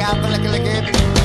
out for licky it.